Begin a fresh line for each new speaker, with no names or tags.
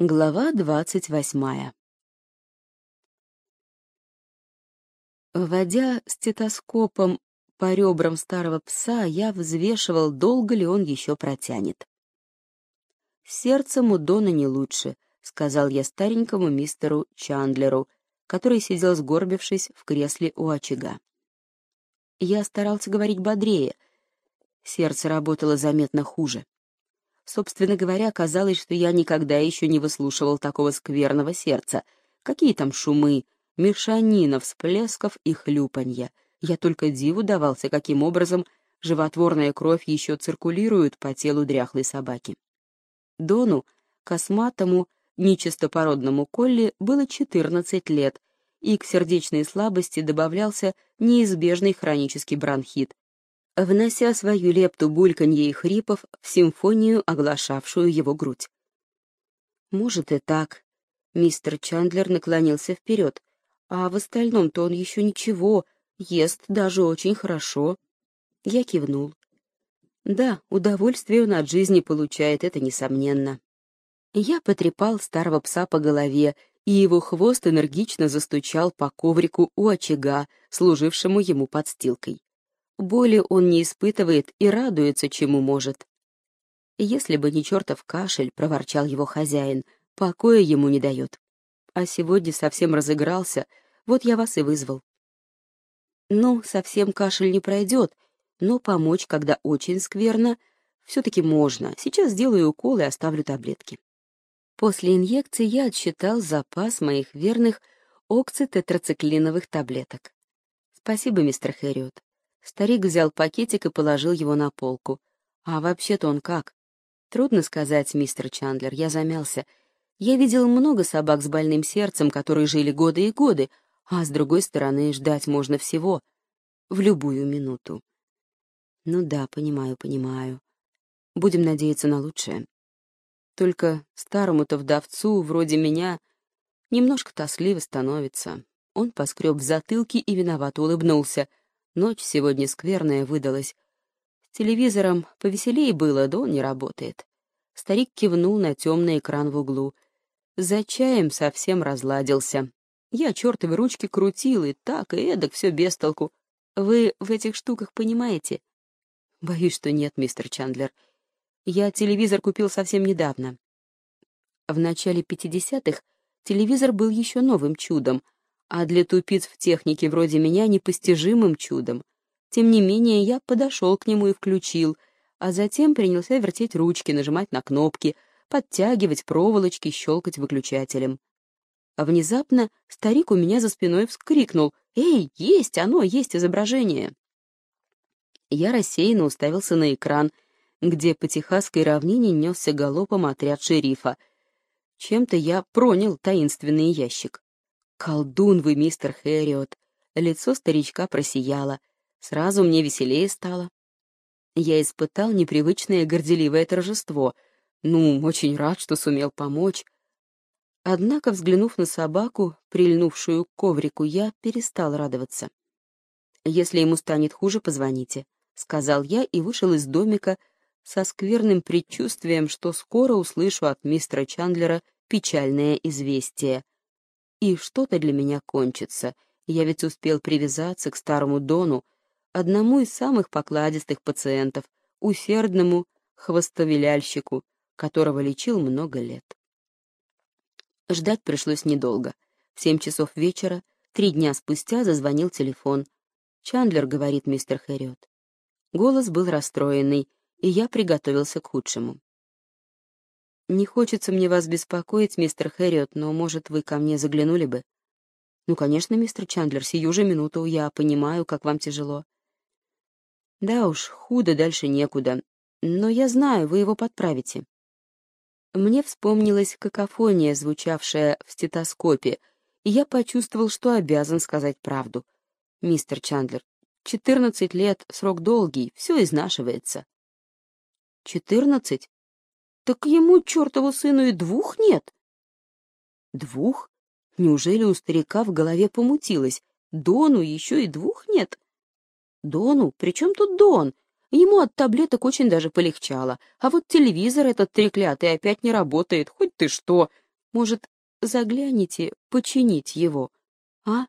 Глава двадцать восьмая Вводя стетоскопом по ребрам старого пса, я взвешивал, долго ли он еще протянет. «Сердцем у Дона не лучше», — сказал я старенькому мистеру Чандлеру, который сидел сгорбившись в кресле у очага. Я старался говорить бодрее. Сердце работало заметно хуже. Собственно говоря, казалось, что я никогда еще не выслушивал такого скверного сердца. Какие там шумы, мешанина всплесков и хлюпанья. Я только диву давался, каким образом животворная кровь еще циркулирует по телу дряхлой собаки. Дону, косматому, нечистопородному Колли, было 14 лет, и к сердечной слабости добавлялся неизбежный хронический бронхит, внося свою лепту бульканье и хрипов в симфонию, оглашавшую его грудь. «Может и так». Мистер Чандлер наклонился вперед. «А в остальном-то он еще ничего, ест даже очень хорошо». Я кивнул. «Да, удовольствие он от жизни получает, это несомненно». Я потрепал старого пса по голове, и его хвост энергично застучал по коврику у очага, служившему ему подстилкой. Боли он не испытывает и радуется, чему может. Если бы не чертов кашель, — проворчал его хозяин, — покоя ему не дает. А сегодня совсем разыгрался, вот я вас и вызвал. Ну, совсем кашель не пройдет, но помочь, когда очень скверно, все-таки можно. Сейчас сделаю укол и оставлю таблетки. После инъекции я отсчитал запас моих верных окситетрациклиновых таблеток. Спасибо, мистер Хэриот. Старик взял пакетик и положил его на полку. А вообще-то он как? Трудно сказать, мистер Чандлер, я замялся. Я видел много собак с больным сердцем, которые жили годы и годы, а с другой стороны, ждать можно всего. В любую минуту. Ну да, понимаю, понимаю. Будем надеяться на лучшее. Только старому-то вдовцу, вроде меня, немножко тоскливо становится. Он поскреб в затылке и виновато улыбнулся. Ночь сегодня скверная выдалась. С телевизором повеселее было, да он не работает. Старик кивнул на темный экран в углу. За чаем совсем разладился. Я чертовы ручки крутил, и так, и эдак, все без толку. Вы в этих штуках понимаете? Боюсь, что нет, мистер Чандлер. Я телевизор купил совсем недавно. В начале 50-х телевизор был еще новым чудом — а для тупиц в технике вроде меня непостижимым чудом. Тем не менее, я подошел к нему и включил, а затем принялся вертеть ручки, нажимать на кнопки, подтягивать проволочки, щелкать выключателем. А внезапно старик у меня за спиной вскрикнул «Эй, есть оно, есть изображение!» Я рассеянно уставился на экран, где по Техасской равнине несся галопом отряд шерифа. Чем-то я пронял таинственный ящик. «Колдун вы, мистер Хэриот!» Лицо старичка просияло. Сразу мне веселее стало. Я испытал непривычное горделивое торжество. Ну, очень рад, что сумел помочь. Однако, взглянув на собаку, прильнувшую к коврику, я перестал радоваться. «Если ему станет хуже, позвоните», — сказал я и вышел из домика со скверным предчувствием, что скоро услышу от мистера Чандлера печальное известие — и что-то для меня кончится. Я ведь успел привязаться к старому Дону, одному из самых покладистых пациентов, усердному хвостовиляльщику, которого лечил много лет. Ждать пришлось недолго. В семь часов вечера, три дня спустя, зазвонил телефон. «Чандлер», — говорит мистер Хэриот. Голос был расстроенный, и я приготовился к худшему. «Не хочется мне вас беспокоить, мистер Хэриот, но, может, вы ко мне заглянули бы?» «Ну, конечно, мистер Чандлер, сию же минуту я понимаю, как вам тяжело». «Да уж, худо дальше некуда, но я знаю, вы его подправите». Мне вспомнилась какофония, звучавшая в стетоскопе, и я почувствовал, что обязан сказать правду. «Мистер Чандлер, четырнадцать лет, срок долгий, все изнашивается». «Четырнадцать?» Так ему, чертову сыну, и двух нет. Двух? Неужели у старика в голове помутилось? Дону еще и двух нет? Дону? При чем тут Дон? Ему от таблеток очень даже полегчало. А вот телевизор этот треклятый опять не работает, хоть ты что. Может, загляните починить его, а?»